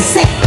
say